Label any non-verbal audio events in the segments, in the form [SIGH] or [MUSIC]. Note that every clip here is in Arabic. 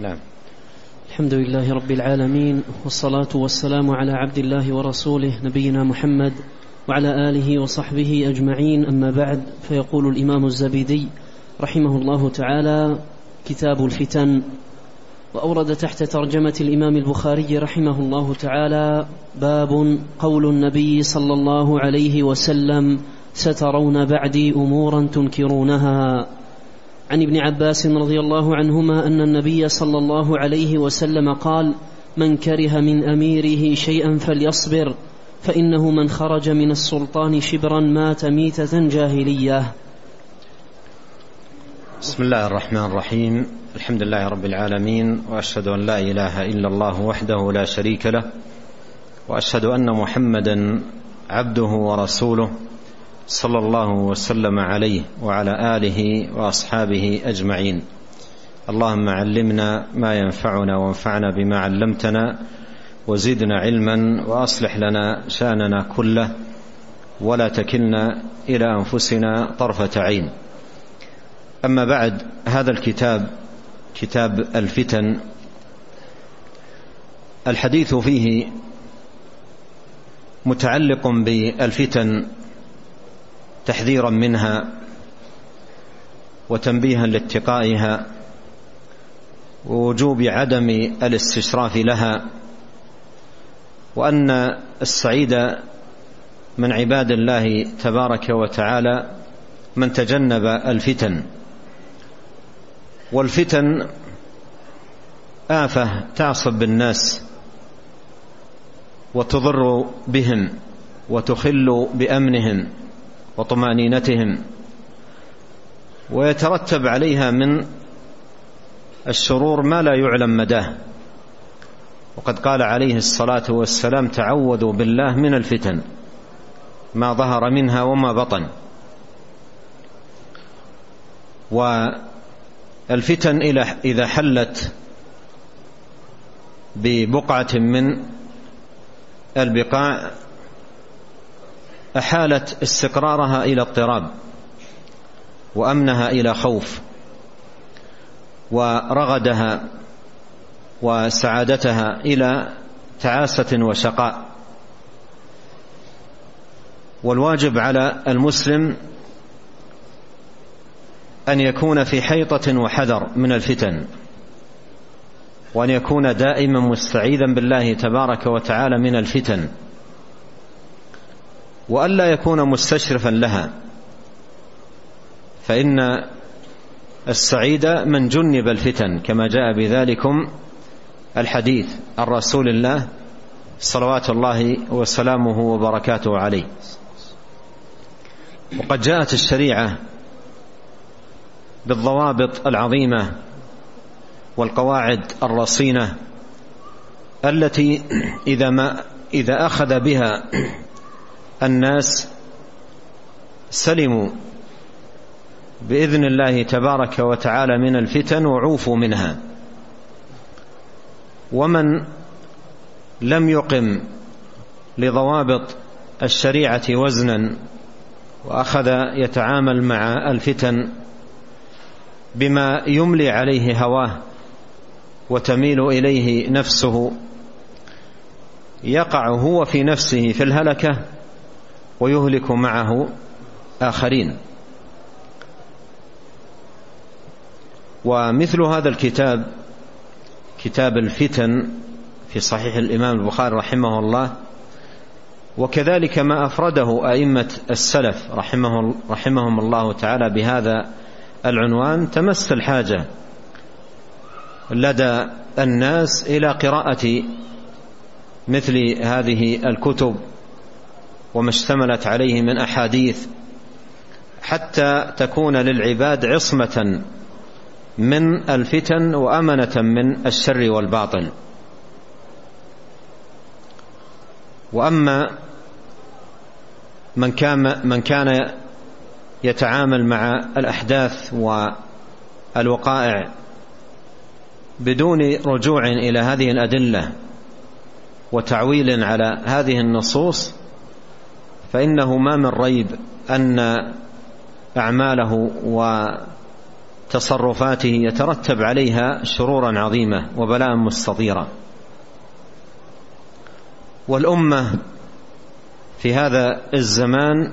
نعم. الحمد لله رب العالمين والصلاة والسلام على عبد الله ورسوله نبينا محمد وعلى آله وصحبه أجمعين. أما بعد فيقول الإمام الزبيدي رحمه الله تعالى كتاب الفتن. وأورد تحت ترجمة الإمام البخاري رحمه الله تعالى باب قول النبي صلى الله عليه وسلم سترون بعدي أمورا تنكرونها عن ابن عباس رضي الله عنهما أن النبي صلى الله عليه وسلم قال من كره من أميره شيئا فليصبر فإنه من خرج من السلطان شبرا مات ميتة جاهلية. بسم الله الرحمن الرحيم. الحمد لله رب العالمين وأشهد أن لا إله إلا الله وحده لا شريك له وأشهد أن محمدا عبده ورسوله. صلى الله وسلم عليه وعلى آله وأصحابه أجمعين. اللهم علمنا ما ينفعنا وانفعنا بما علمتنا وزدنا علما وأصلح لنا شأننا كله ولا تكلنا إلى أنفسنا طرفة عين. أما بعد هذا الكتاب كتاب الفتن الحديث فيه متعلق بالفتن تحذيرا منها وتنبيها لاتقائها ووجوب عدم الاستشراف لها وأن السعيد من عباد الله تبارك وتعالى من تجنب الفتن. والفتن آفة تعصب بالناس وتضر بهم وتخل بأمنهم. وطمأنينتهم ويترتب عليها من الشرور ما لا يعلم مداه. وقد قال عليه الصلاة والسلام تعوذوا بالله من الفتن ما ظهر منها وما بطن. والفتن إذا حلت ببقعة من البقاع أحالت استقرارها إلى اضطراب وأمنها إلى خوف ورغدها وسعادتها إلى تعاسة وشقاء. والواجب على المسلم أن يكون في حيطة وحذر من الفتن وأن يكون دائما مستعيذا بالله تبارك وتعالى من الفتن. وألا يكون مستشرفا لها. فإن السعيد من جنب الفتن كما جاء بذلكم الحديث عن رسول الله صلوات الله وسلامه وبركاته عليه. وقد جاءت الشريعة بالضوابط العظيمة والقواعد الرصينة التي إذا ما إذا أخذ بها الناس سلموا بإذن الله تبارك وتعالى من الفتن وعوفوا منها. ومن لم يقم لضوابط الشريعة وزنا وأخذ يتعامل مع الفتن بما يملي عليه هواه وتميل إليه نفسه يقع هو في نفسه في الهلكة ويهلك معه آخرين. ومثل هذا الكتاب كتاب الفتن في صحيح الإمام البخاري رحمه الله وكذلك ما أفرده أئمة السلف رحمه رحمهم الله تعالى بهذا العنوان تمس الحاجة لدى الناس إلى قراءة مثل هذه الكتب. وما اشتملت عليه من أحاديث حتى تكون للعباد عصمة من الفتن وأمنة من الشر والباطل. وأما من كان من كان يتعامل مع الأحداث والوقائع بدون رجوع إلى هذه الأدلة وتعويل على هذه النصوص فإنه ما من ريب أن أعماله تصرفاته يترتب عليها شرورا عظيمة وبلاء مستطيرا والأمة في هذا الزمان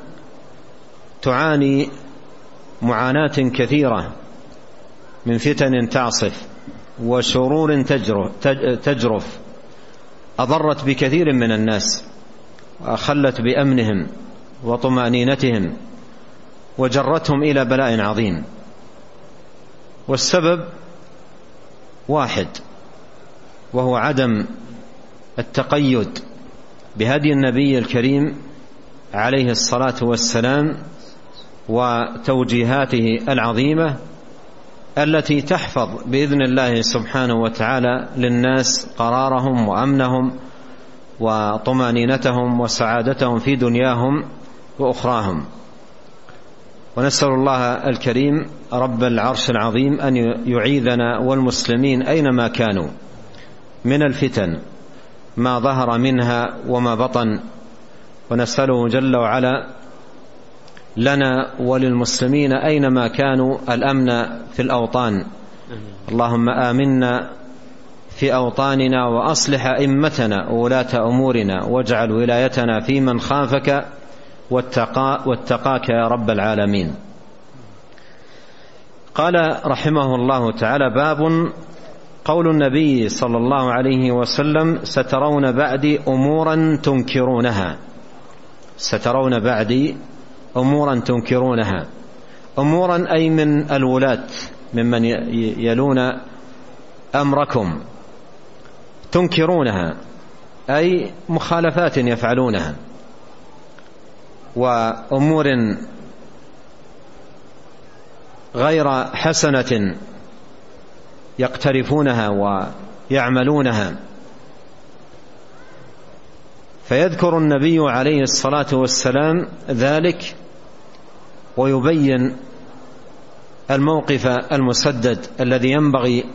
تعاني معاناة كثيرة من فتن تعصف وشرور تجرف أضرت بكثير من الناس. وأخلت بأمنهم وطمأنينتهم وجرتهم إلى بلاء عظيم. والسبب واحد وهو عدم التقيد بهدي النبي الكريم عليه الصلاة والسلام وتوجيهاته العظيمة التي تحفظ بإذن الله سبحانه وتعالى للناس قرارهم وأمنهم وطمأنينتهم وسعادتهم في دنياهم وأخراهم. ونسأل الله الكريم رب العرش العظيم أن يعيذنا والمسلمين أينما كانوا من الفتن ما ظهر منها وما بطن. ونسأله جل وعلا لنا وللمسلمين أينما كانوا الأمن في الأوطان. اللهم آمنا في أوطاننا وأصلح أئمتنا وولاة أمورنا واجعل ولايتنا في من خافك واتقى واتقاك يا رب العالمين. قال رحمه الله تعالى باب قول النبي صلى الله عليه وسلم سترون بعدي أمورا تنكرونها. سترون بعدي أمورا تنكرونها. أمورا أي من الولاة ممن يلون أمركم. تنكرونها أي مخالفات يفعلونها وأمور غير حسنة يقترفونها ويعملونها. فيذكر النبي عليه الصلاة والسلام ذلك ويبين الموقف المسدد الذي ينبغي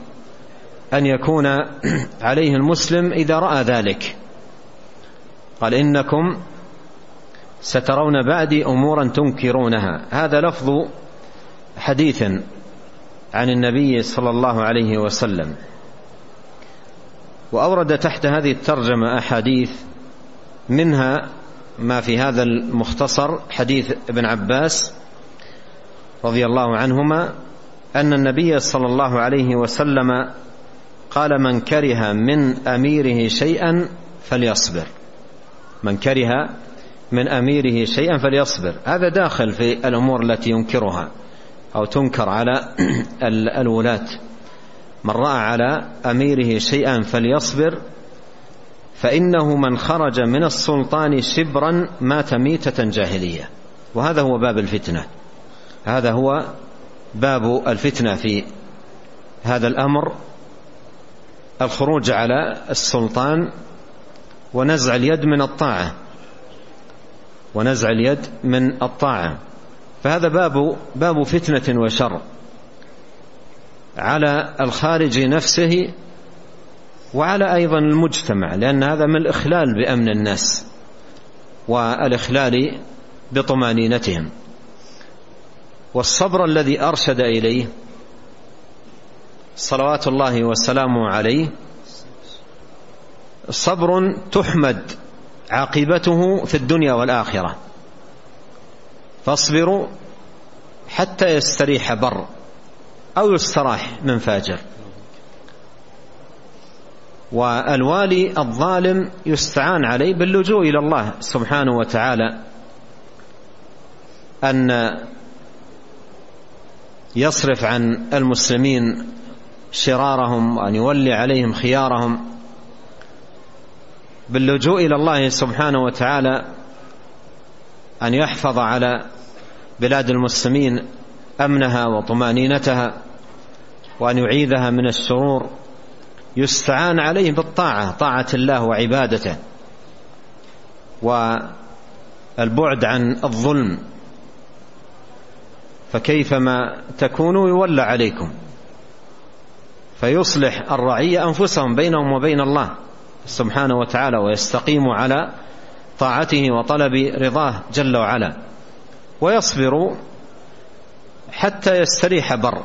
أن يكون [CLEARS THROAT] عليه المسلم إذا رأى ذلك. قال إنكم سترون بعدي أمورا تنكرونها. هذا لفظ حديث عن النبي صلى الله عليه وسلم. وأورد تحت هذه الترجمة أحاديث منها ما في هذا المختصر حديث ابن عباس رضي الله عنهما أن النبي صلى الله عليه وسلم قال من كره من أميره شيئا فليصبر. من كره من أميره شيئا فليصبر. هذا داخل في الأمور التي ينكرها أو تنكر على [CLEARS THROAT] الولاة. من رأى على أميره شيئا فليصبر فإنه من خرج من السلطان شبرا مات ميتة جاهلية. وهذا هو باب الفتنة. هذا هو باب الفتنة في هذا الأمر. الخروج على السلطان ونزع اليد من الطاعة. ونزع اليد من الطاعة. فهذا باب باب فتنة وشر. على الخارج نفسه وعلى أيضا المجتمع لأن هذا من الإخلال بأمن الناس والإخلال بطمأنينتهم. والصبر الذي أرشد إليه صلوات الله وسلامه عليه صبر تحمد عاقبته في الدنيا والآخرة. فاصبروا حتى يستريح بر أو يستراح من فاجر. والوالي الظالم يستعان عليه باللجوء إلى الله سبحانه وتعالى أن يصرف عن المسلمين شرارهم وأن يولي عليهم خيارهم باللجوء إلى الله سبحانه وتعالى أن يحفظ على بلاد المسلمين أمنها وطمأنينتها وأن يعيذها من الشرور يستعان عليه بالطاعة طاعة الله وعبادته. والبعد عن الظلم. فكيفما تكونوا يولى عليكم. فيصلح الرعية أنفسهم بينهم وبين الله سبحانه وتعالى ويستقيموا على طاعته وطلب رضاه جل وعلا. ويصبر حتى يستريح بر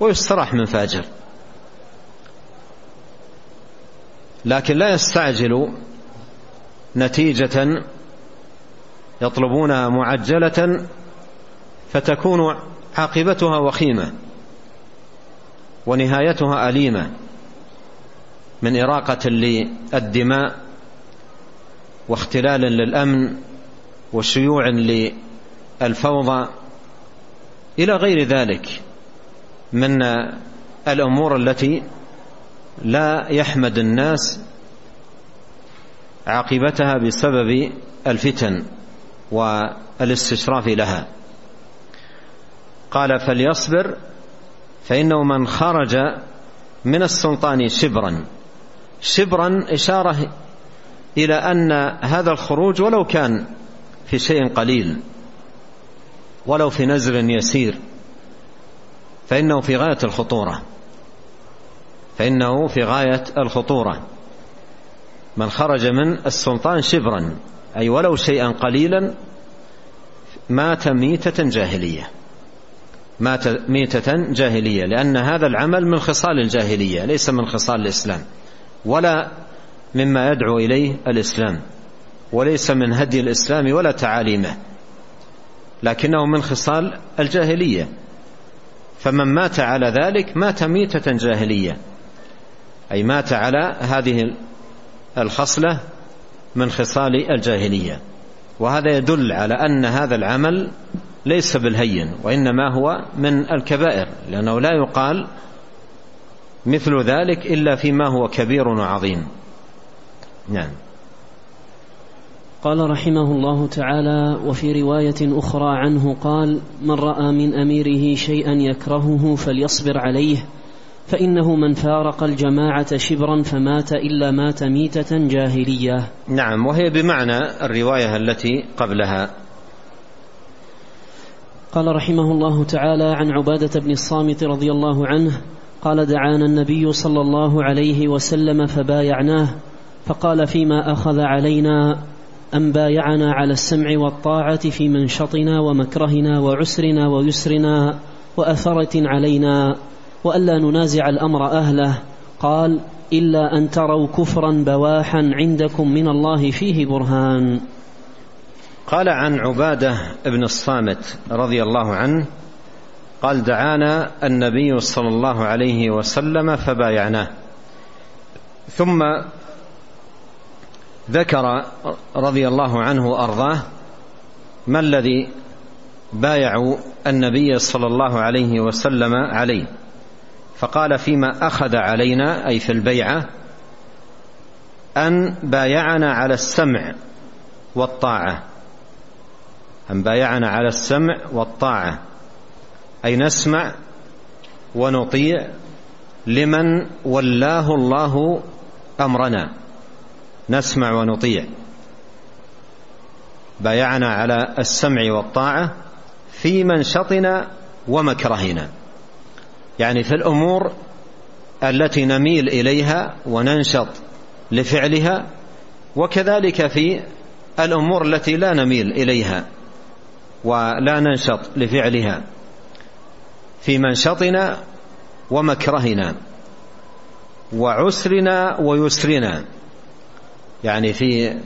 ويستراح من فاجر. لكن لا يستعجل نتيجة يطلبونها معجلة فتكون عاقبتها وخيمة. ونهايتها أليمة من إراقة للدماء واختلال للأمن وشيوع للفوضى إلى غير ذلك من الأمور التي لا يحمد الناس عاقبتها بسبب الفتن والاستشراف لها. قال فليصبر فإنه من خرج من السلطان شبرا. شبرا إشارة إلى أن هذا الخروج ولو كان في شيء قليل ولو في نزل يسير فإنه في غاية الخطورة. فإنه في غاية الخطورة. من خرج من السلطان شبرا أي ولو شيئا قليلا مات ميتة جاهلية. ميتة جاهلية لأن هذا العمل من خصال الجاهلية ليس من خصال الإسلام ولا مما يدعو إليه الإسلام وليس من هدي الإسلام ولا تعاليمه لكنه من خصال الجاهلية. فمن مات على ذلك مات ميتة جاهلية أي مات على هذه الخصلة من خصال الجاهلية. وهذا يدل على أن هذا العمل ليس بالهين وإنما هو من الكبائر لأنه لا يقال مثل ذلك إلا فيما هو كبير وعظيم. نعم. قال رحمه الله تعالى وفي رواية أخرى عنه قال من رأى من أميره شيئا يكرهه فليصبر عليه فإنه من فارق الجماعة شبرا فمات إلا مات ميتة جاهلية. نعم وهي بمعنى الرواية التي قبلها. قال رحمه الله تعالى عن عبادة بن الصامت رضي الله عنه قال دعانا النبي صلى الله عليه وسلم فبايعناه فقال فيما أخذ علينا أن بايعنا على السمع والطاعة في منشطنا ومكرهنا وعسرنا ويسرنا وأثرة علينا وألا ننازع الأمر أهله قال إلا أن تروا كفرا بواحا عندكم من الله فيه برهان قال عن عبادة بن الصامت رضي الله عنه قال دعانا النبي صلى الله عليه وسلم فبايعناه. ثم ذكر رضي الله عنه وأرضاه ما الذي بايعوا النبي صلى الله عليه وسلم عليه. فقال فيما أخذ علينا أي في البيعة أن بايعنا على السمع والطاعة. أن بايعنا على السمع والطاعة. أي نسمع ونطيع لمن ولاه الله أمرنا. نسمع ونطيع. بايعنا على السمع والطاعة في منشطنا ومكرهنا. يعني في الأمور التي نميل إليها وننشط لفعلها وكذلك في الأمور التي لا نميل إليها. ولا ننشط لفعلها في منشطنا ومكرهنا وعسرنا ويسرنا. يعني في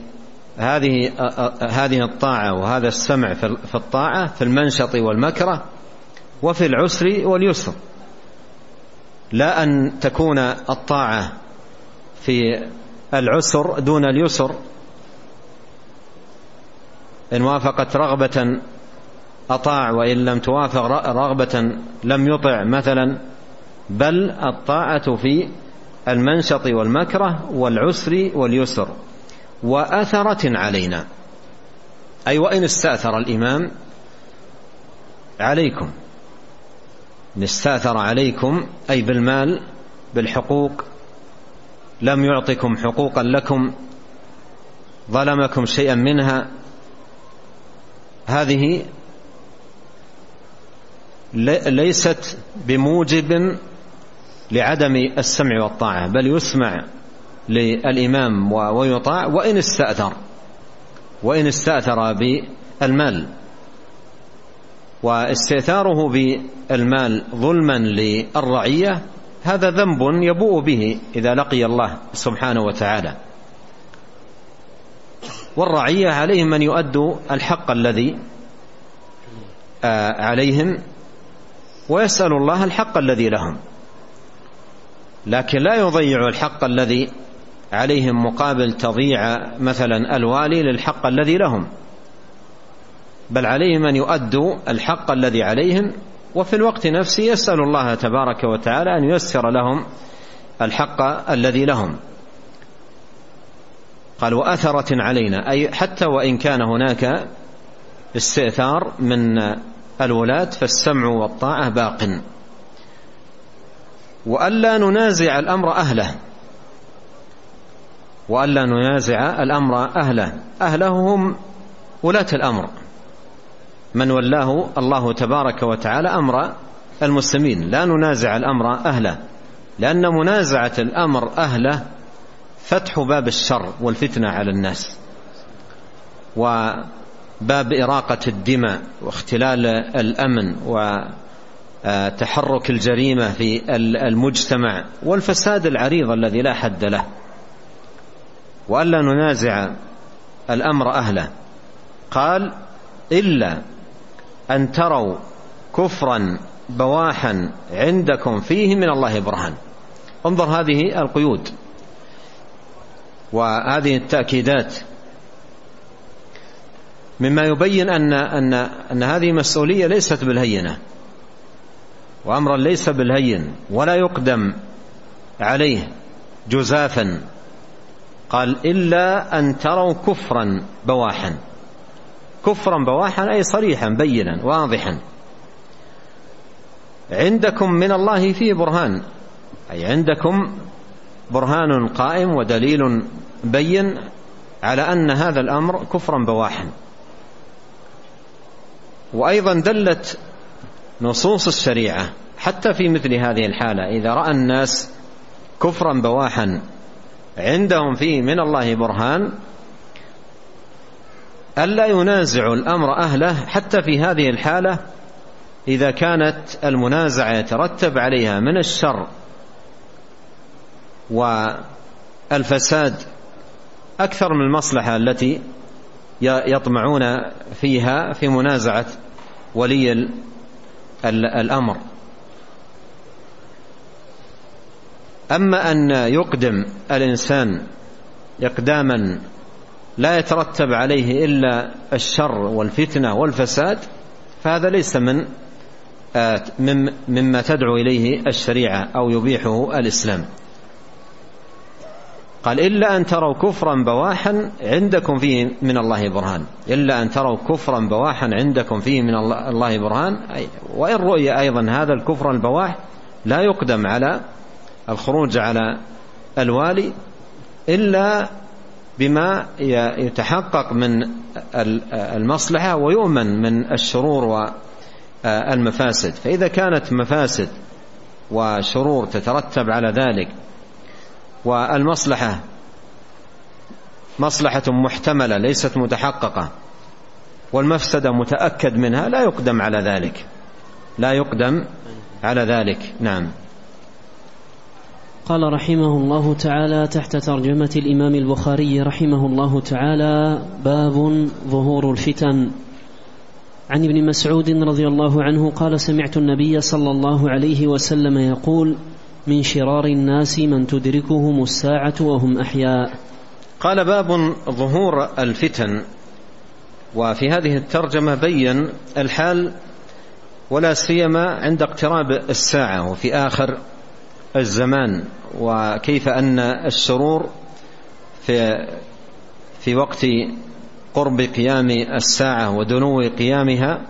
هذه هذه الطاعة وهذا السمع في الطاعة في المنشط والمكره وفي العسر واليسر. لا أن تكون الطاعة في العسر دون اليسر. إن وافقت رغبة أطاع وإن لم توافق رغبة لم يطع مثلا بل الطاعة في المنشط والمكره والعسر واليسر وأثرة علينا. أي وإن استأثر الإمام عليكم. إن استأثر عليكم أي بالمال بالحقوق لم يعطكم حقوقا لكم ظلمكم شيئا منها هذه ليست بموجب لعدم السمع والطاعة بل يسمع للإمام ويطاع وإن استأثر وإن استأثر بالمال. واستئثاره بالمال ظلما للرعية هذا ذنب يبوء به إذا لقي الله سبحانه وتعالى. والرعية عليهم أن يؤدوا الحق الذي آه، عليهم ويسأل الله الحق الذي لهم. لكن لا يضيع الحق الذي عليهم مقابل تضيع مثلا الوالي للحق الذي لهم. بل عليهم أن يؤدوا الحق الذي عليهم وفي الوقت نفسه يسأل الله تبارك وتعالى أن ييسر لهم الحق الذي لهم. قال وأثرة علينا أي حتى وإن كان هناك استئثار من الولاة فالسمع والطاعة باق. وألا ننازع الأمر أهله. وألا ننازع الأمر أهله. أهله هم ولاة الأمر. من ولاه الله تبارك وتعالى أمر المسلمين. لا ننازع الأمر أهله. لأن منازعة الأمر أهله فتح باب الشر والفتنة على الناس. وباب إراقة الدماء واختلال الأمن وتحرك الجريمة في المجتمع والفساد العريض الذي لا حد له. وألا ننازع الأمر أهله. قال إلا أن تروا كفرا بواحا عندكم فيه من الله برهان. انظر هذه القيود. وهذه التأكيدات مما يبين أن, أن, أن هذه مسؤولية ليست بالهينة. وأمرا ليس بالهين ولا يقدم عليه جزافا. قال إلا أن تروا كفرا بواحا. كفرا بواحا أي صريحا بينا واضحا. عندكم من الله فيه برهان. أي عندكم برهان قائم ودليل بين على أن هذا الأمر كفرا بواحا. وأيضا دلت نصوص الشريعة حتى في مثل هذه الحالة. إذا رأى الناس كفرا بواحا عندهم فيه من الله برهان ألا ينازعوا الأمر أهله حتى في هذه الحالة؟ إذا كانت المنازعة يترتب عليها من الشر والفساد أكثر من المصلحة التي يطمعون فيها في منازعة ولي الأمر. أما أن يقدم الإنسان إقداما لا يترتب عليه إلا الشر والفتنة والفساد فهذا ليس من آه، مما تدعو إليه الشريعة أو يبيحه الإسلام. قال إلا أن تروا كفرا بواحا عندكم فيه من الله برهان. إلا أن تروا كفرا بواحا عندكم فيه من الله برهان. وإن رؤي أيضا هذا الكفر البواح لا يقدم على الخروج على الوالي إلا بما يتحقق من المصلحة ويؤمن من الشرور والمفاسد فإذا كانت مفاسد وشرور تترتب على ذلك والمصلحة مصلحة محتملة ليست متحققة. والمفسدة متأكد منها لا يقدم على ذلك. لا يقدم على ذلك. نعم. قال رحمه الله تعالى تحت ترجمة الإمام البخاري رحمه الله تعالى باب ظهور الفتن. عن ابن مسعود رضي الله عنه قال سمعت النبي صلى الله عليه وسلم يقول من شرار الناس من تدركهم الساعة وهم أحياء. قال باب ظهور الفتن. وفي هذه الترجمة بين الحال ولا سيما عند اقتراب الساعة وفي آخر الزمان وكيف أن الشرور في في وقت قرب قيام الساعة ودنو قيامها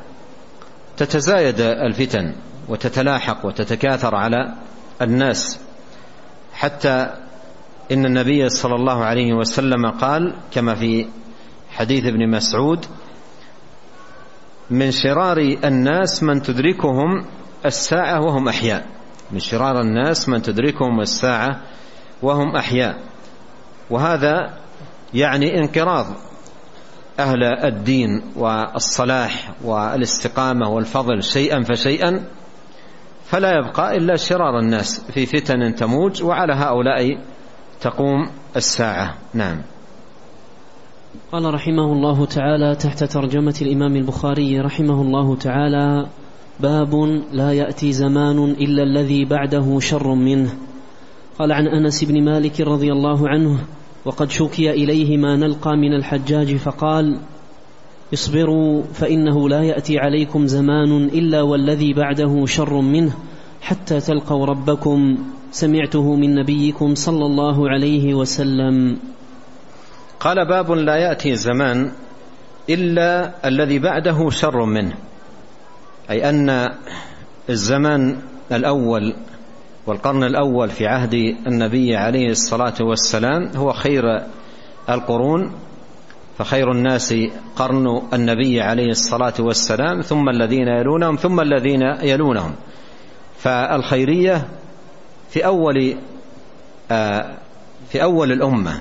تتزايد الفتن وتتلاحق وتتكاثر على الناس حتى إن النبي صلى الله عليه وسلم قال كما في حديث ابن مسعود من شرار الناس من تدركهم الساعة وهم أحياء. من شرار الناس من تدركهم الساعة وهم أحياء. وهذا يعني انقراض أهل الدين والصلاح والاستقامة والفضل شيئا فشيئا فلا يبقى إلا شرار الناس في فتن تموج وعلى هؤلاء تقوم الساعة. نعم. قال رحمه الله تعالى تحت ترجمة الإمام البخاري رحمه الله تعالى باب لا يأتي زمان إلا الذي بعده شر منه. قال عن أنس بن مالك رضي الله عنه وقد شكي إليه ما نلقى من الحجاج فقال اصبروا فإنه لا يأتي عليكم زمان إلا والذي بعده شر منه حتى تلقوا ربكم سمعته من نبيكم صلى الله عليه وسلم. قال باب لا يأتي زمان إلا الذي بعده شر منه أي أن الزمان الأول والقرن الأول في عهد النبي عليه الصلاة والسلام هو خير القرون فخير الناس قرن النبي عليه الصلاة والسلام ثم الذين يلونهم ثم الذين يلونهم. فالخيرية في أول آه، في أول الأمة.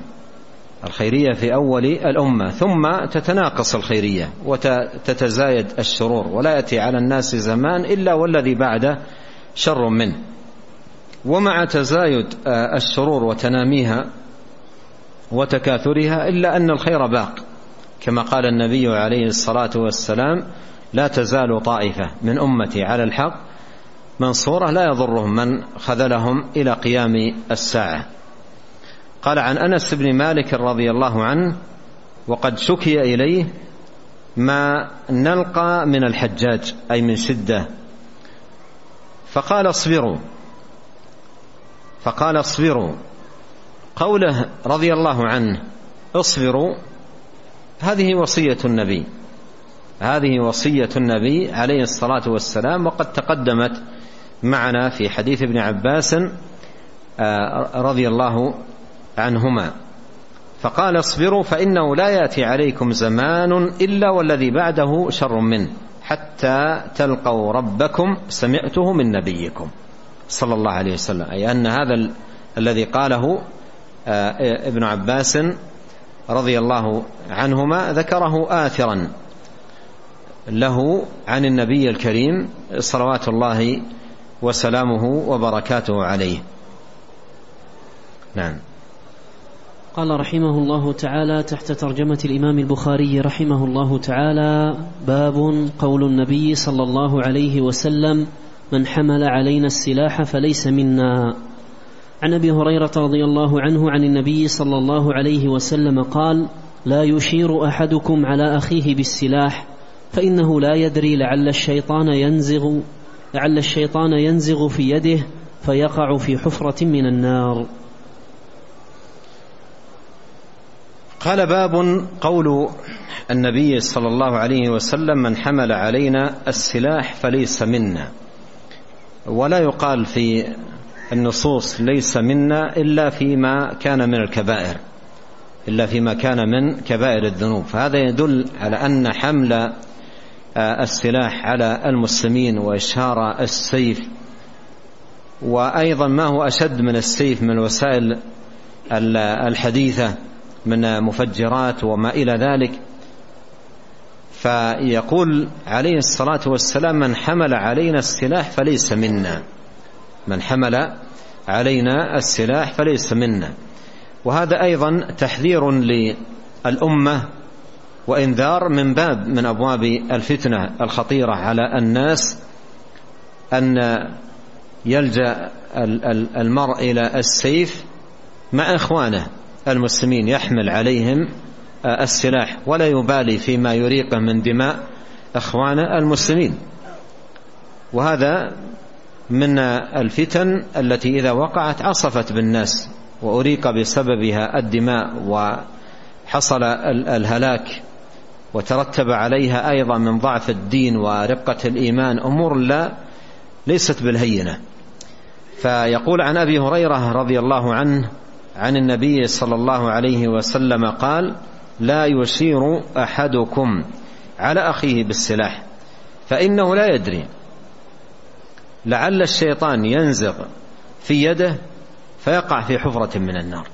الخيرية في أول الأمة. ثم تتناقص الخيرية وتتزايد الشرور ولا يأتي على الناس زمان إلا والذي بعده شر منه. ومع تزايد آه، الشرور وتناميها وتكاثرها إلا أن الخير باق. كما قال النبي عليه الصلاة والسلام لا تزال طائفة من أمتي على الحق منصورة لا يضرهم من خذلهم إلى قيام الساعة. قال عن أنس بن مالك رضي الله عنه وقد شكي إليه ما نلقى من الحجاج أي من شدة. فقال اصبروا. فقال اصبروا. قوله رضي الله عنه اصبروا. هذه وصية النبي. هذه وصية النبي عليه الصلاة والسلام وقد تقدمت معنا في حديث ابن عباس آه، رضي الله عنهما. فقال اصبروا فإنه لا يأتي عليكم زمان إلا والذي بعده شر منه حتى تلقوا ربكم سمعته من نبيكم. صلى الله عليه وسلم. أي أن هذا الذي قاله ابن عباس رضي الله عنهما ذكره آثرا له عن النبي الكريم صلوات الله وسلامه وبركاته عليه. نعم. قال رحمه الله تعالى تحت ترجمة الإمام البخاري رحمه الله تعالى باب قول النبي صلى الله عليه وسلم من حمل علينا السلاح فليس منا. عن أبي هريرة رضي الله عنه عن النبي صلى الله عليه وسلم قال لا يشير أحدكم على أخيه بالسلاح فإنه لا يدري لعل الشيطان ينزغ لعل الشيطان ينزغ في يده فيقع في حفرة من النار. قال باب قول النبي صلى الله عليه وسلم من حمل علينا السلاح فليس منا. ولا يقال في النصوص ليس منا إلا فيما كان من الكبائر إلا فيما كان من كبائر الذنوب. فهذا يدل على أن حمل آه، السلاح على المسلمين وإشهار السيف وأيضا ما هو أشد من السيف من الوسائل الحديثة من مفجرات وما إلى ذلك. فيقول عليه الصلاة والسلام من حمل علينا السلاح فليس منا. من حمل علينا السلاح فليس منا. وهذا أيضا تحذير للأمة وإنذار من باب من أبواب الفتنة الخطيرة على الناس أن يلجأ المرء إلى السيف مع إخوانه المسلمين يحمل عليهم السلاح ولا يبالي فيما يريقه من دماء إخوانه المسلمين. وهذا من الفتن التي إذا وقعت عصفت بالناس وأريق بسببها الدماء وحصل الهلاك وترتب عليها أيضا من ضعف الدين ورقة الإيمان أمور لا ليست بالهينة. فيقول عن أبي هريرة رضي الله عنه عن النبي صلى الله عليه وسلم قال لا يشير أحدكم على أخيه بالسلاح فإنه لا يدري لعل الشيطان ينزغ في يده فيقع في حفرة من النار.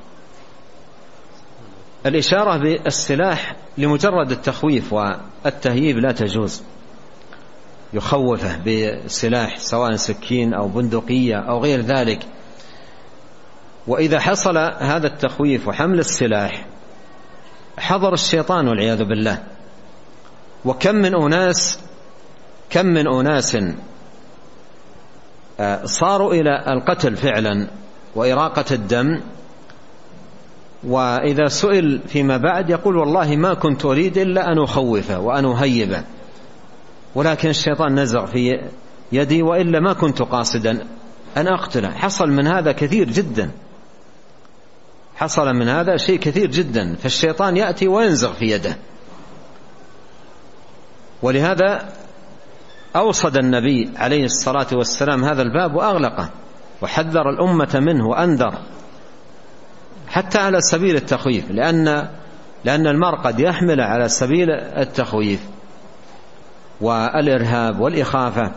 الإشارة بالسلاح لمجرد التخويف والتهييب لا تجوز. يخوفه بسلاح سواء سكين أو بندقية أو غير ذلك. وإذا حصل هذا التخويف وحمل السلاح حضر الشيطان والعياذ بالله. وكم من أناس كم من أناس صاروا إلى القتل فعلا وإراقة الدم وإذا سئل فيما بعد يقول والله ما كنت أريد إلا أن أخوفه وأن أهيبه ولكن الشيطان نزغ في يدي وإلا ما كنت قاصدا أن أقتله. حصل من هذا كثير جدا. حصل من هذا شيء كثير جدا. فالشيطان يأتي وينزغ في يده. ولهذا أوصد النبي عليه الصلاة والسلام هذا الباب وأغلقه وحذر الأمة منه وأنذر حتى على سبيل التخويف لأن لأن المرء قد يحمل على سبيل التخويف والإرهاب والإخافة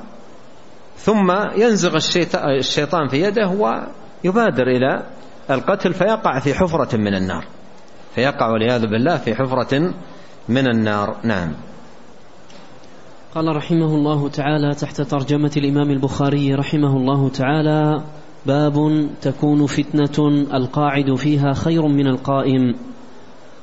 ثم ينزغ الشيطان في يده ويبادر إلى القتل فيقع في حفرة من النار فيقع والعياذ بالله في حفرة من النار. نعم. قال رحمه الله تعالى تحت ترجمة الإمام البخاري رحمه الله تعالى باب تكون فتنة القاعد فيها خير من القائم.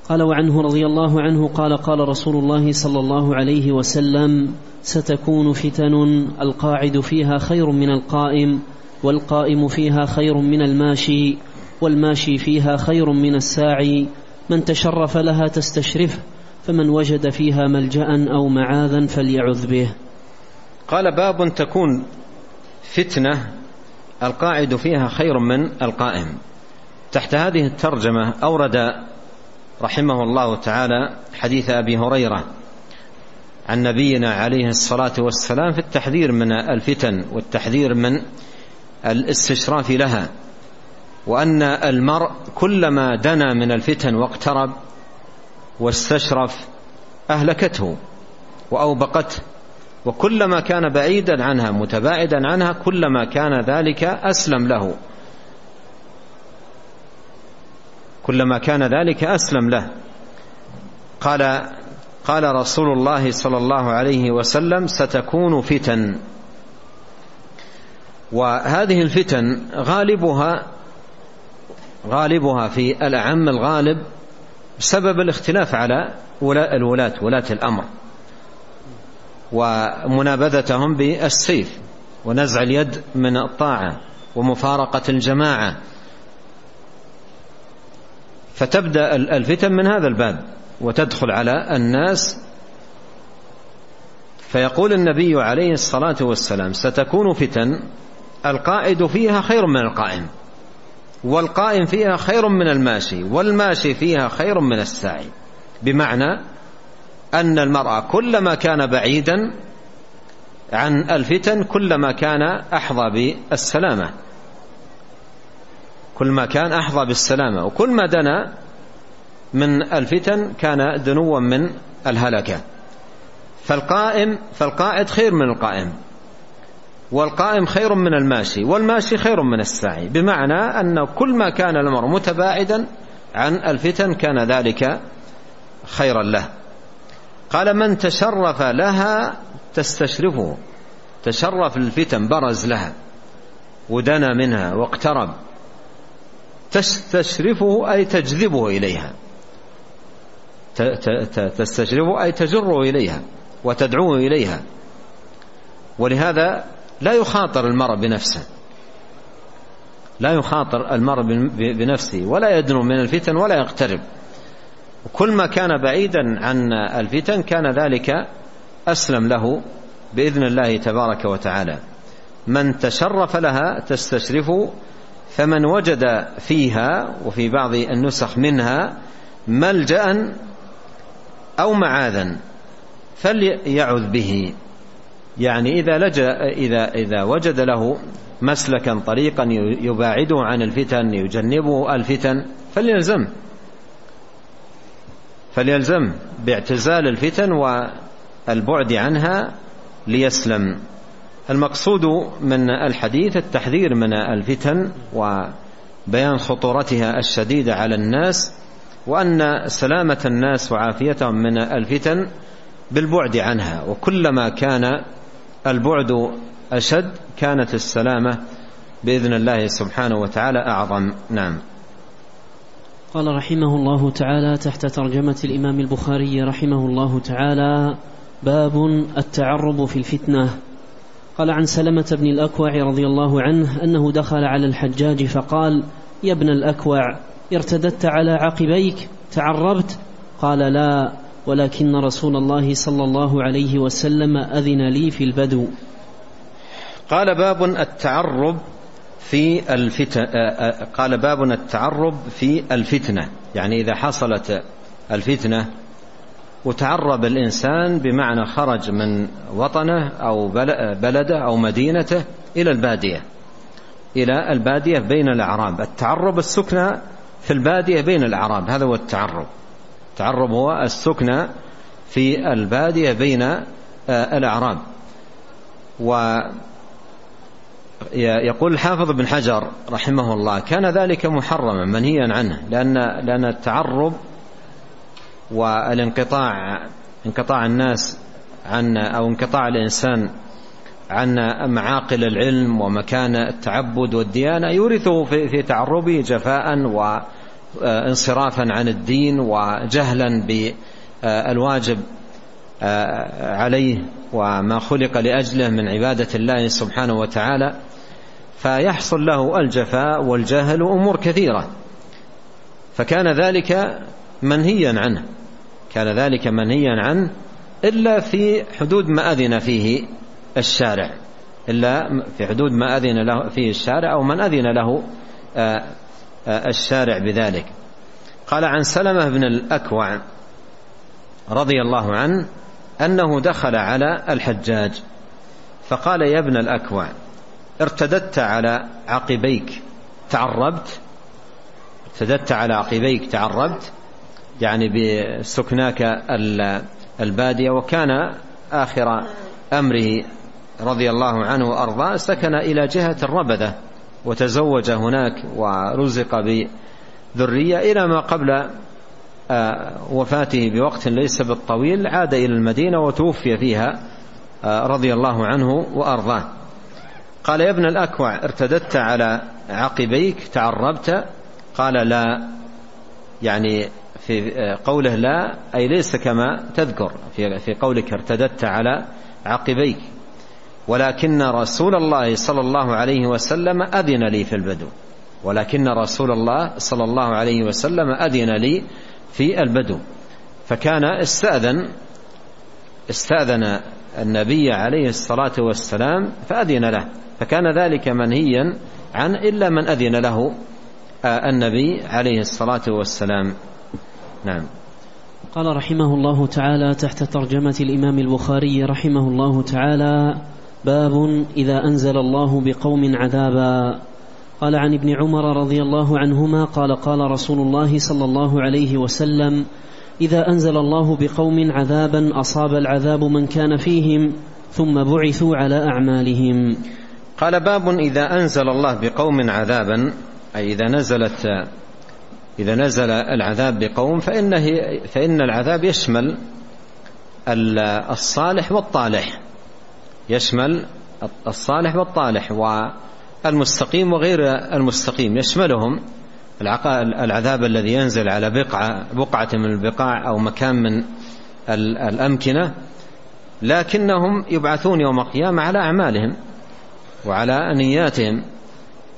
قال وعنه رضي الله عنه قال قال رسول الله صلى الله عليه وسلم ستكون فتن القاعد فيها خير من القائم والقائم فيها خير من الماشي والماشي فيها خير من الساعي. من تشرف لها تستشرفه فمن وجد فيها ملجأ أو معاذا فليعذ به. قال باب تكون فتنة القاعد فيها خير من القائم. تحت هذه الترجمة أورد رحمه الله تعالى حديث أبي هريرة عن نبينا عليه الصلاة والسلام في التحذير من الفتن والتحذير من الاستشراف لها وأن المرء كلما دنا من الفتن واقترب واستشرف أهلكته وأوبقته وكلما كان بعيدا عنها متباعدا عنها كلما كان ذلك أسلم له. كلما كان ذلك أسلم له. قال قال رسول الله صلى الله عليه وسلم ستكون فتن. وهذه الفتن غالبها غالبها في الأعم الغالب بسبب الاختلاف على الولاة ولاة الأمر ومنابذتهم بالسيف ونزع اليد من الطاعة ومفارقة الجماعة. فتبدأ الفتن من هذا الباب وتدخل على الناس. فيقول النبي عليه الصلاة والسلام ستكون فتن القائد فيها خير من القائم. والقائم فيها خير من الماشي والماشي فيها خير من الساعي بمعنى أن المرأة كلما كان بعيدا عن الفتن كلما كان أحظى بالسلامة. كل ما كان أحظى بالسلامة. وكل ما دنا من الفتن كان دنوا من الهلكة. فالقائم فالقائد خير من القائم. والقائم خير من الماشي والماشي خير من الساعي بمعنى أن كل ما كان الأمر متباعدا عن الفتن كان ذلك خيرا له. قال من تشرف لها تستشرفه تشرف الفتن برز لها ودنا منها واقترب تستشرفه أي تجذبه إليها تستشرفه أي تجره إليها وتدعوه إليها. ولهذا لا يخاطر المرء بنفسه. لا يخاطر المرء بنفسه ولا يدنو من الفتن ولا يقترب. كل ما كان بعيدا عن الفتن كان ذلك أسلم له بإذن الله تبارك وتعالى. من تشرف لها تستشرف فمن وجد فيها وفي بعض النسخ منها ملجأ أو معاذا فليعذ به. يعني إذا لجأ إذا إذا وجد له مسلكا طريقا يباعده عن الفتن يجنبه الفتن فليلزم. فليلزم باعتزال الفتن والبعد عنها ليسلم. المقصود من الحديث التحذير من الفتن وبيان خطورتها الشديدة على الناس وأن سلامة الناس وعافيتهم من الفتن بالبعد عنها. وكلما كان البعد أشد كانت السلامة بإذن الله سبحانه وتعالى أعظم. نعم. قال رحمه الله تعالى تحت ترجمة الإمام البخاري رحمه الله تعالى باب التعرب في الفتنة. قال عن سلمة بن الأكوع رضي الله عنه أنه دخل على الحجاج فقال يا ابن الأكوع ارتددت على عقبيك تعربت قال لا. ولكن رسول الله صلى الله عليه وسلم أذن لي في البدو. قال باب التعرب في الفتن قال باب التعرب في الفتنة. يعني إذا حصلت الفتنة وتعرب الإنسان بمعنى خرج من وطنه أو بلده أو مدينته إلى البادية. إلى البادية بين الأعراب. التعرب السكنى في البادية بين الأعراب. هذا هو التعرب. التعرب هو السكنى في البادية بين الأعراب. و يقول الحافظ بن حجر رحمه الله كان ذلك محرما منهيا عنه لأن لأن التعرب والانقطاع انقطاع الناس عن أو انقطاع الإنسان عن معاقل العلم ومكان التعبد والديانة يورثه في, تعربه جفاء وانصرافا عن الدين وجهلا بالواجب عليه وما خلق لأجله من عبادة الله سبحانه وتعالى فيحصل له الجفاء والجهل وأمور كثيرة. فكان ذلك منهيا عنه. كان ذلك منهيا عنه إلا في حدود ما أذن فيه الشارع. إلا في حدود ما أذن له فيه الشارع أو من أذن له الشارع بذلك. قال عن سلمة بن الأكوع رضي الله عنه أنه دخل على الحجاج فقال يا ابن الأكوع ارتددت على عقبيك تعربت؟ ارتددت على عقبيك تعربت؟ يعني بسكناك البادية وكان آخر أمره رضي الله عنه وأرضاه سكن إلى جهة الربذة وتزوج هناك ورزق بذرية إلى ما قبل آه، وفاته بوقت ليس بالطويل عاد إلى المدينة وتوفي فيها آه، رضي الله عنه وأرضاه. قال يا ابن الأكوع ارتددت على عقبيك تعربت. قال لا. يعني في قوله لا أي ليس كما تذكر في, قولك ارتددت على عقبيك. ولكن رسول الله صلى الله عليه وسلم أذن لي في البدو. ولكن رسول الله صلى الله عليه وسلم أذن لي في البدو. فكان استأذن استأذن النبي عليه الصلاة والسلام فأذن له. فكان ذلك منهيا عن إلا من أذن له آه، النبي عليه الصلاة والسلام. نعم. قال رحمه الله تعالى تحت ترجمة الإمام البخاري رحمه الله تعالى باب إذا أنزل الله بقوم عذابا. قال عن ابن عمر رضي الله عنهما قال قال رسول الله صلى الله عليه وسلم إذا أنزل الله بقوم عذابا أصاب العذاب من كان فيهم ثم بعثوا على أعمالهم. قال باب إذا أنزل الله بقوم عذابا أي إذا نزلت إذا نزل العذاب بقوم فإنه فإن العذاب يشمل الصالح والطالح. يشمل الصالح والطالح والمستقيم وغير المستقيم. يشملهم العذاب الذي ينزل على بقعة بقعة من البقاع أو مكان من الأمكنة لكنهم يبعثون يوم القيامة على أعمالهم وعلى نياتهم.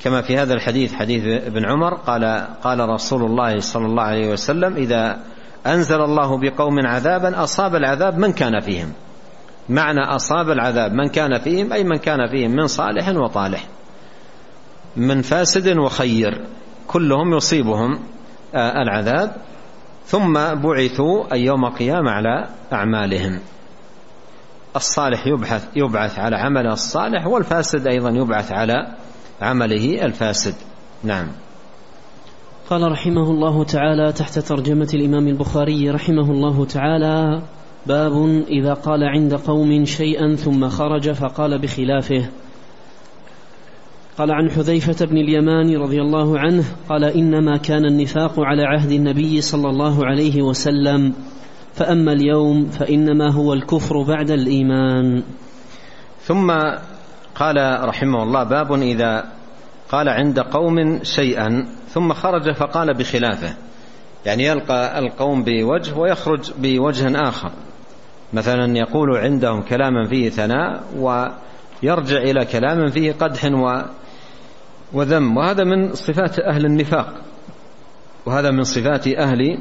كما في هذا الحديث حديث ابن عمر قال قال رسول الله صلى الله عليه وسلم إذا أنزل الله بقوم عذابا أصاب العذاب من كان فيهم. معنى أصاب العذاب من كان فيهم أي من كان فيهم من صالح وطالح من فاسد وخير كلهم يصيبهم آه، العذاب. ثم بعثوا أي يوم القيامة على أعمالهم. الصالح يبحث يبعث على عمله الصالح والفاسد أيضا يبعث على عمله الفاسد. نعم. قال رحمه الله تعالى تحت ترجمة الإمام البخاري رحمه الله تعالى باب إذا قال عند قوم شيئا ثم خرج فقال بخلافه. قال عن حذيفة بن اليمان رضي الله عنه قال إنما كان النفاق على عهد النبي صلى الله عليه وسلم فأما اليوم فإنما هو الكفر بعد الإيمان. ثم قال رحمه الله باب إذا قال عند قوم شيئا ثم خرج فقال بخلافه. يعني يلقى القوم بوجه ويخرج بوجه آخر. مثلا يقول عندهم كلاما فيه ثناء ويرجع إلى كلام فيه قدح وذم. وهذا من صفات أهل النفاق. وهذا من صفات أهل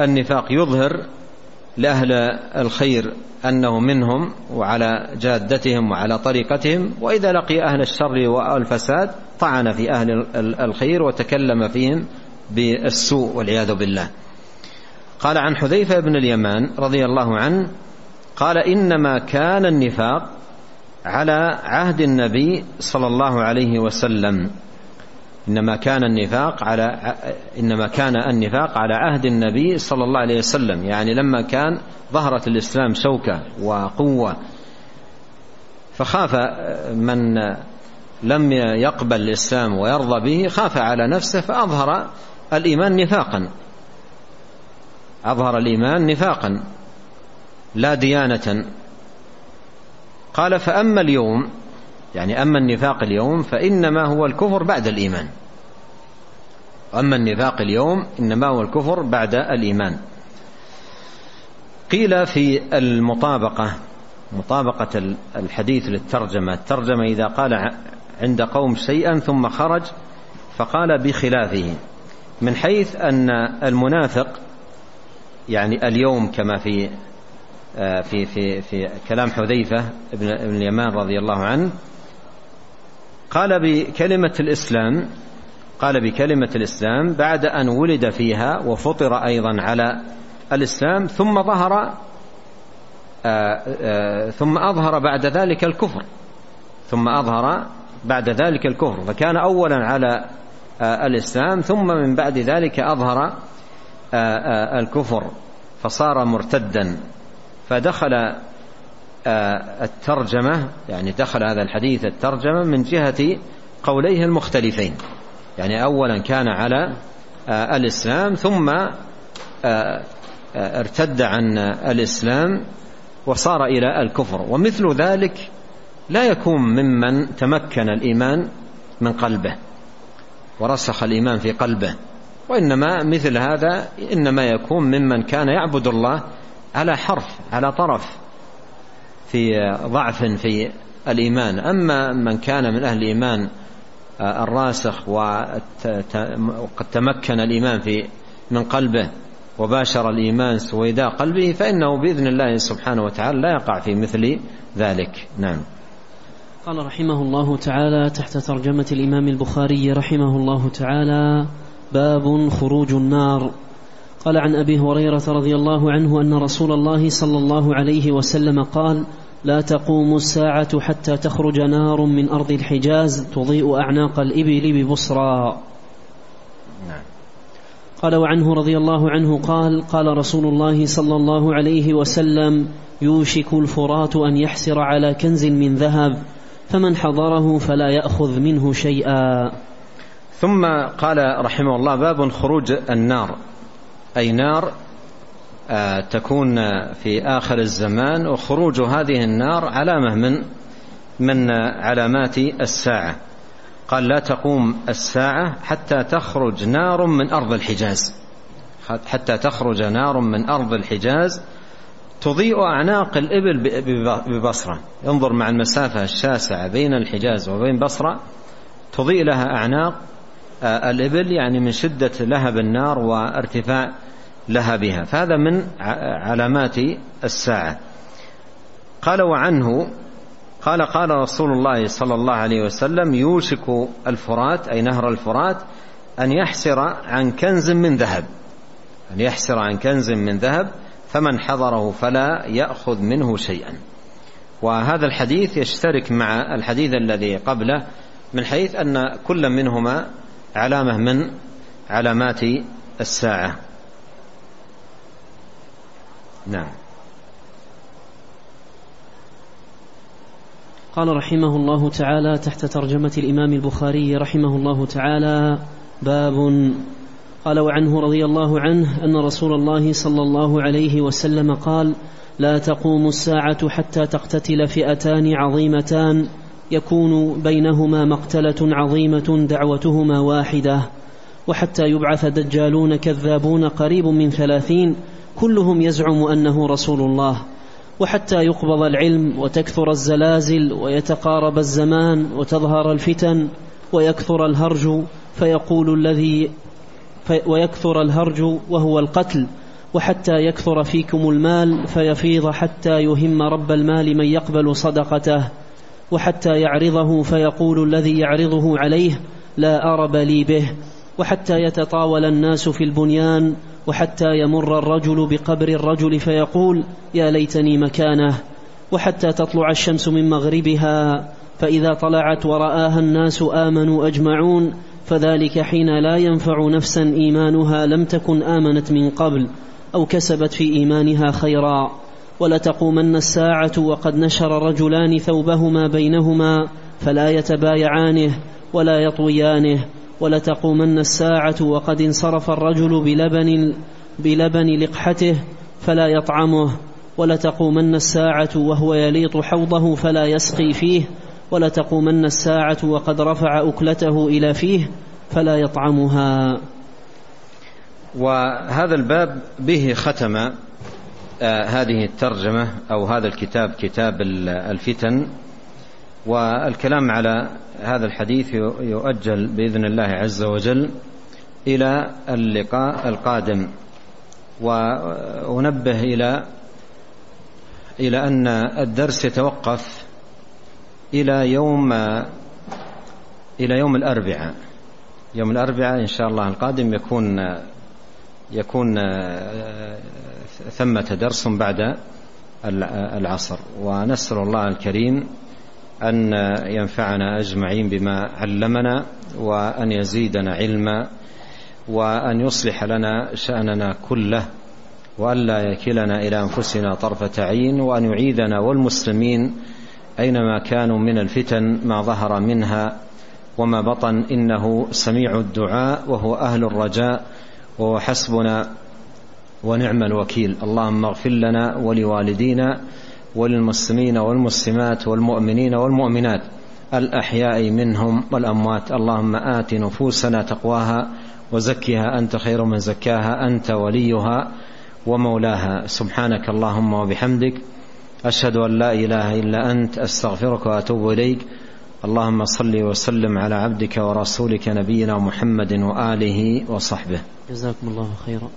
النفاق. يظهر لأهل الخير أنه منهم وعلى جادتهم وعلى طريقتهم. وإذا لقي أهل الشر والفساد طعن في أهل الخير وتكلم فيهم بالسوء والعياذ بالله. قال عن حذيفة بن اليمان رضي الله عنه قال إنما كان النفاق على عهد النبي صلى الله عليه وسلم. إنما كان النفاق على إنما كان النفاق على عهد النبي صلى الله عليه وسلم. يعني لما كان ظهرت الإسلام شوكة وقوة فخاف من لم يقبل الإسلام ويرضى به خاف على نفسه فأظهر الإيمان نفاقا. أظهر الإيمان نفاقا. لا ديانة. قال فأما اليوم يعني أما النفاق اليوم فإنما هو الكفر بعد الإيمان. أما النفاق اليوم إنما هو الكفر بعد الإيمان. قيل في المطابقة مطابقة الحديث للترجمة الترجمة إذا قال عند قوم شيئا ثم خرج فقال بخلافه من حيث أن المنافق يعني اليوم كما في في في في كلام حذيفة بن اليمان رضي الله عنه. قال بكلمة الإسلام قال بكلمة الإسلام بعد أن ولد فيها وفطر أيضا على الإسلام ثم ظهر آآ آه، آآ آه، ثم أظهر بعد ذلك الكفر. ثم أظهر بعد ذلك الكفر فكان أولا على آه، الإسلام ثم من بعد ذلك أظهر الكفر فصار مرتدا. فدخل الترجمة يعني دخل هذا الحديث الترجمة من جهة قوليه المختلفين. يعني أولا كان على آه، الإسلام ثم آه، آه، ارتد عن الإسلام وصار إلى الكفر. ومثل ذلك لا يكون ممن تمكن الإيمان من قلبه ورسخ الإيمان في قلبه وإنما مثل هذا إنما يكون ممن كان يعبد الله على حرف على طرف في ضعف في الإيمان. أما من كان من أهل الإيمان الراسخ وقد تمكن الإيمان في من قلبه وباشر الإيمان سويداء قلبه فإنه بإذن الله سبحانه وتعالى لا يقع في مثل ذلك. نعم. قال رحمه الله تعالى تحت ترجمة الإمام البخاري رحمه الله تعالى باب خروج النار. قال عن أبي هريرة رضي الله عنه أن رسول الله صلى الله عليه وسلم قال لا تقوم الساعة حتى تخرج نار من أرض الحجاز تضيء أعناق الإبل ببصرى. نعم. قال وعنه رضي الله عنه قال قال رسول الله صلى الله عليه وسلم يوشك الفرات أن يحسر على كنز من ذهب فمن حضره فلا يأخذ منه شيئا. ثم قال رحمه الله باب خروج النار. أي نار آه، تكون في آخر الزمان وخروج هذه النار علامة من من علامات الساعة. قال لا تقوم الساعة حتى تخرج نار من أرض الحجاز. حتى تخرج نار من أرض الحجاز. تضيء أعناق الإبل ببصرة. انظر مع المسافة الشاسعة بين الحجاز وبين بصرة. تضيء لها أعناق آه، الإبل يعني من شدة لهب النار وارتفاع لها بها. فهذا من علامات الساعة. قال وعنه قال قال رسول الله صلى الله عليه وسلم يوشك الفرات أي نهر الفرات أن يحسر عن كنز من ذهب. أن يحسر عن كنز من ذهب فمن حضره فلا يأخذ منه شيئا. وهذا الحديث يشترك مع الحديث الذي قبله من حيث أن كل منهما علامة من علامات الساعة. نعم. قال رحمه الله تعالى تحت ترجمة الإمام البخاري رحمه الله تعالى باب قال وعنه رضي الله عنه أن رسول الله صلى الله عليه وسلم قال لا تقوم الساعة حتى تقتتل فئتان عظيمتان يكون بينهما مقتلة عظيمة دعوتهما واحدة. وحتى يبعث دجالون كذابون قريب من ثلاثين كلهم يزعم أنه رسول الله. وحتى يقبض العلم وتكثر الزلازل ويتقارب الزمان وتظهر الفتن ويكثر الهرج فيقول الذي في ويكثر الهرج وهو القتل. وحتى يكثر فيكم المال فيفيض حتى يهم رب المال من يقبل صدقته. وحتى يعرضه فيقول الذي يعرضه عليه لا أرب لي به. وحتى يتطاول الناس في البنيان وحتى يمر الرجل بقبر الرجل فيقول يا ليتني مكانه. وحتى تطلع الشمس من مغربها فإذا طلعت ورآها الناس آمنوا أجمعون فذلك حين لا ينفع نفسا إيمانها لم تكن آمنت من قبل أو كسبت في إيمانها خيرا. ولتقومن الساعة وقد نشر رجلان ثوبهما بينهما فلا يتبايعانه ولا يطويانه. ولتقومن الساعة وقد انصرف الرجل بلبن بلبن لقحته فلا يطعمه ولتقومن الساعة وهو يليط حوضه فلا يسقي فيه ولتقومن الساعة وقد رفع أكلته إلى فيه فلا يطعمها. وهذا الباب به ختم آه، هذه الترجمة أو هذا الكتاب كتاب الفتن. والكلام على هذا الحديث يؤجل بإذن الله عز وجل إلى اللقاء القادم. وأنبه إلى إلى أن الدرس يتوقف إلى يوم إلى يوم الأربعاء. يوم الأربعاء إن شاء الله القادم يكون يكون ثمة درس بعد العصر. ونسأل الله الكريم أن ينفعنا أجمعين بما علمنا وأن يزيدنا علما وأن يصلح لنا شأننا كله وألا يكلنا إلى أنفسنا طرفة عين وأن يعيذنا والمسلمين أينما كانوا من الفتن ما ظهر منها وما بطن إنه سميع الدعاء وهو أهل الرجاء وهو حسبنا ونعم الوكيل اللهم اغفر لنا ولوالدينا وللمسلمين والمسلمات والمؤمنين والمؤمنات الأحياء منهم والأموات. اللهم آت نفوسنا تقواها وزكها أنت خير من زكاها أنت وليها ومولاها. سبحانك اللهم وبحمدك. أشهد أن لا إله إلا أنت. أستغفرك وأتوب إليك. اللهم صل وسلم على عبدك ورسولك نبينا محمد وآله وصحبه. جزاكم الله خيرا.